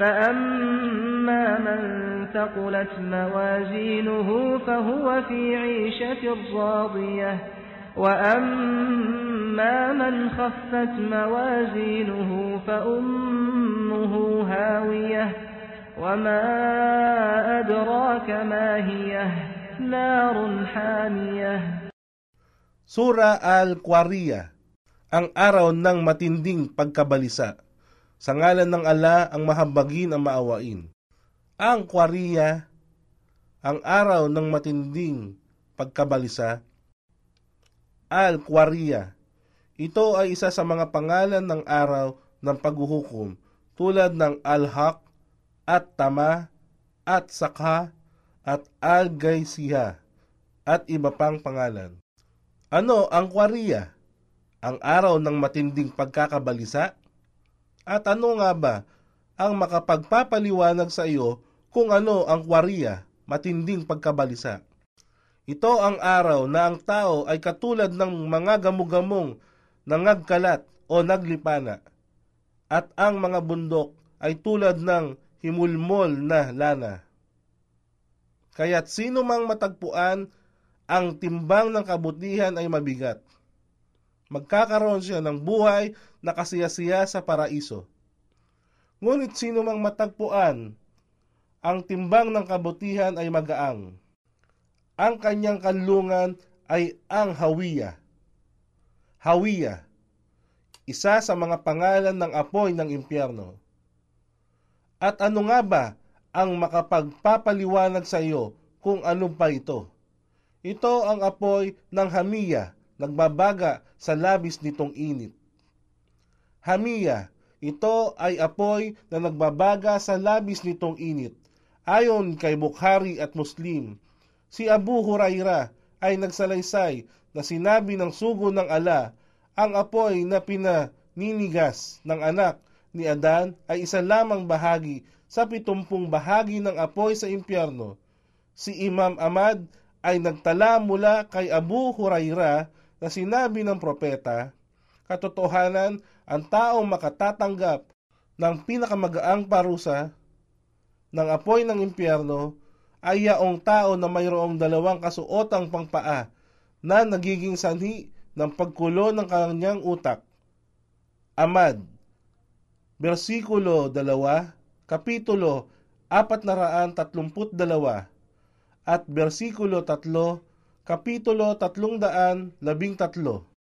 فأما من ثقلت موازينه فهو في عيشة راضية وأما من خفت موازينه فأمه هاوية وما أدراك ما هي نار حامية Sura Al-Qariya, ang araw ng matinding pagkabalisa. Sa ngalan ng ala ang mahabagin ang maawain. Ang Qariya, ang araw ng matinding pagkabalisa. Al-Qariya, ito ay isa sa mga pangalan ng araw ng paghuhukom tulad ng Al-Haq at Tama at Sakha at Al-Gaisiha at iba pang pangalan. Ano ang kwariya? Ang araw ng matinding pagkakabalisa? At ano nga ba ang makapagpapaliwanag sa iyo kung ano ang kwariya, matinding pagkabalisa? Ito ang araw na ang tao ay katulad ng mga gamugamong nangagkalat o naglipana, at ang mga bundok ay tulad ng himulmol na lana. Kaya't sino mang matagpuan ang timbang ng kabutihan ay mabigat. Magkakaroon siya ng buhay na kasiyasiya sa paraiso. Ngunit sino mang matagpuan, ang timbang ng kabutihan ay magaang. Ang kanyang kanlungan ay ang hawiya. Hawiya, isa sa mga pangalan ng apoy ng impyerno. At ano nga ba ang makapagpapaliwanag sa iyo kung ano pa ito? Ito ang apoy ng hamiya, nagbabaga sa labis nitong init. Hamiya, ito ay apoy na nagbabaga sa labis nitong init. Ayon kay Bukhari at Muslim, si Abu Huraira ay nagsalaysay na sinabi ng sugo ng ala, ang apoy na pinaninigas ng anak ni Adan ay isa lamang bahagi sa pitumpung bahagi ng apoy sa impyerno. Si Imam Ahmad ay nagtala mula kay Abu Huraira na sinabi ng propeta, katotohanan ang taong makatatanggap ng pinakamagaang parusa ng apoy ng impyerno ay yaong tao na mayroong dalawang kasuotang pangpaa na nagiging sanhi ng pagkulo ng kanyang utak. Amad, versikulo 2, kapitulo 432 at versikulo 3, kapitulo 313.